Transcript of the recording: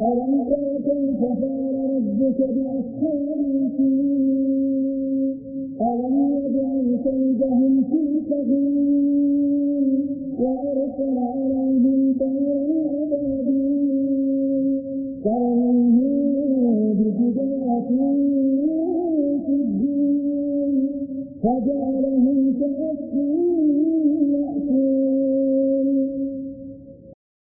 ألم تر كيف فعل ربك بأصحاب الفيل ألم يجعل كيدهم في تضليل وأرسل عليهم طيرا أبابيل ترميهم بحجارة من سجيل فجعلهم كأبابيل